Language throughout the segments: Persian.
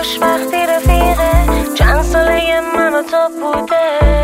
خوشبختی رفیقه. چند ساله من و تو بوده.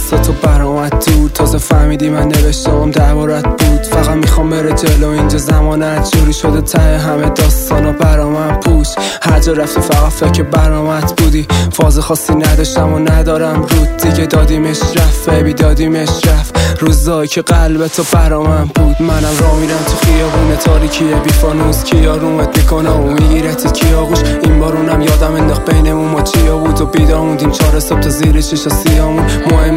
میدی دستاتو برامت دور تازه فهمیدی من نوشتم دربارت بود. فقط می‌خوام بره جلو. اینجا زمانت جوری شده ته همه داستانا برامن پوش. هر جا رفتی فقط فکر برامت بودی. فاز خاصی نداشتم و ندارم رود. دیگه دادیمش رفت. بی دادیمش رفت. روزایی که قلب تو برامن بود. منم را میرم تو خیابون تاریکیه بی فانوس کیا رومت می‌کنه و میگیرت؟ کیا گوش این بارونم یادم انداخت بینمون. ما چیا بود و بیدار موندیم چهار صبح تا زیر شیشا سیامون. مهم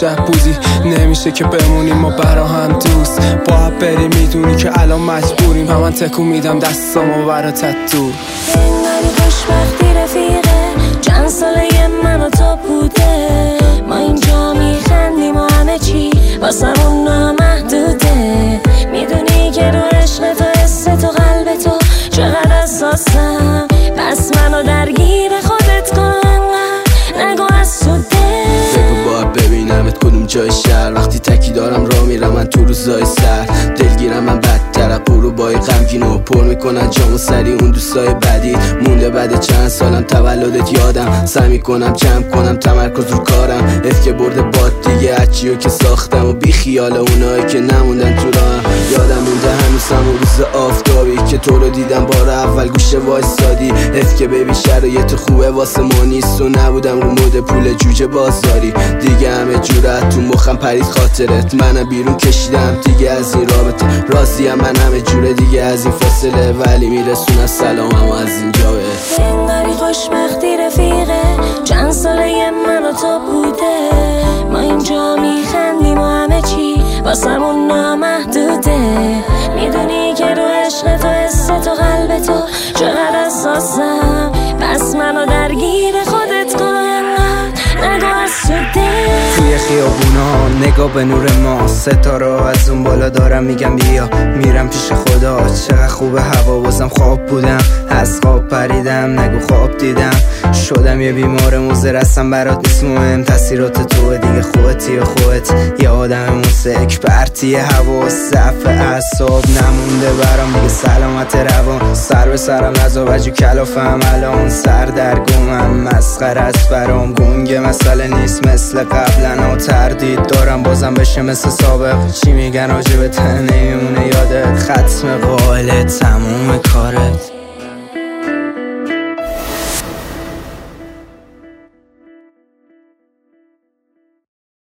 شب بودی. نمیشه که بمونیم ما برا هم دوست. با بری می‌دونی که الان مجبوریم. من تکون میدم دستامو اینقدر خوشبختی رفیقه. چند ساله من و تو بوده. ما اینجا میخندیم و همه چی واسمون نامحدوده. می‌دونی که رو عشق تو حس تو قلب تو چقدر اساسم پس منو درگیر جای شهر. وقتی تکی دارم را میرم من تو روزای سر دلگیرم من بدتر بای غمگین و پر می‌کنن جامو سری اون دوستای بدی. مونده بعد چند سالم تولدت یادم. سعی کنم جمع کنم تمرکز رو کارم. اف که برده باد دیگه اچیو که ساختم و بی خیال اونایی که نموندن تو راهم یادم مونده هنوزم اون روز آفتابی که تو رو دیدم بار اول گوشه وایستادی اف که ببین شرایط خوبه واسه ما نیست و نبودم رو مود پول جوجه بازاری. دیگه همه جورت تو مخم پرید خاطرت. منم بیرون کشیدم دیگه از این رابطه. راضیم من همه جوره دیگه از این فاصله. ولی میرسون سلامم از اینجا به اینقدر خوشبختی رفیقه. چند ساله من تو بوده. ما اینجا میخندیم و همه چی واسمون قلب تو چقدر اساسم پس منو درگیر خودت کن. تو دل. توی خیابونا نگاه به نور ما. ستاره از اون بالا دارم میگم بیا. میرم پیش خدا. چقدر خوب هوا بازم خواب بودم. از خواب پریدم نگو خواب دیدم. شدم یه بیمار موزه رستم برات نیست مهم. تاثیرات تو دیگه خودتی و خودت آدم موسک پرتی هوا صف اعصاب نمونده برام دیگه سلامت روان. سر به سرم نزا وجو کلافم الان سر در گمم مسخر است برام. گنگ مسئله نیست مثل قبلا. و تردید دارم بازم بشه مثل سابق. چی میگن؟ راجب نمیمونه یادت ختم قائل تموم کارت.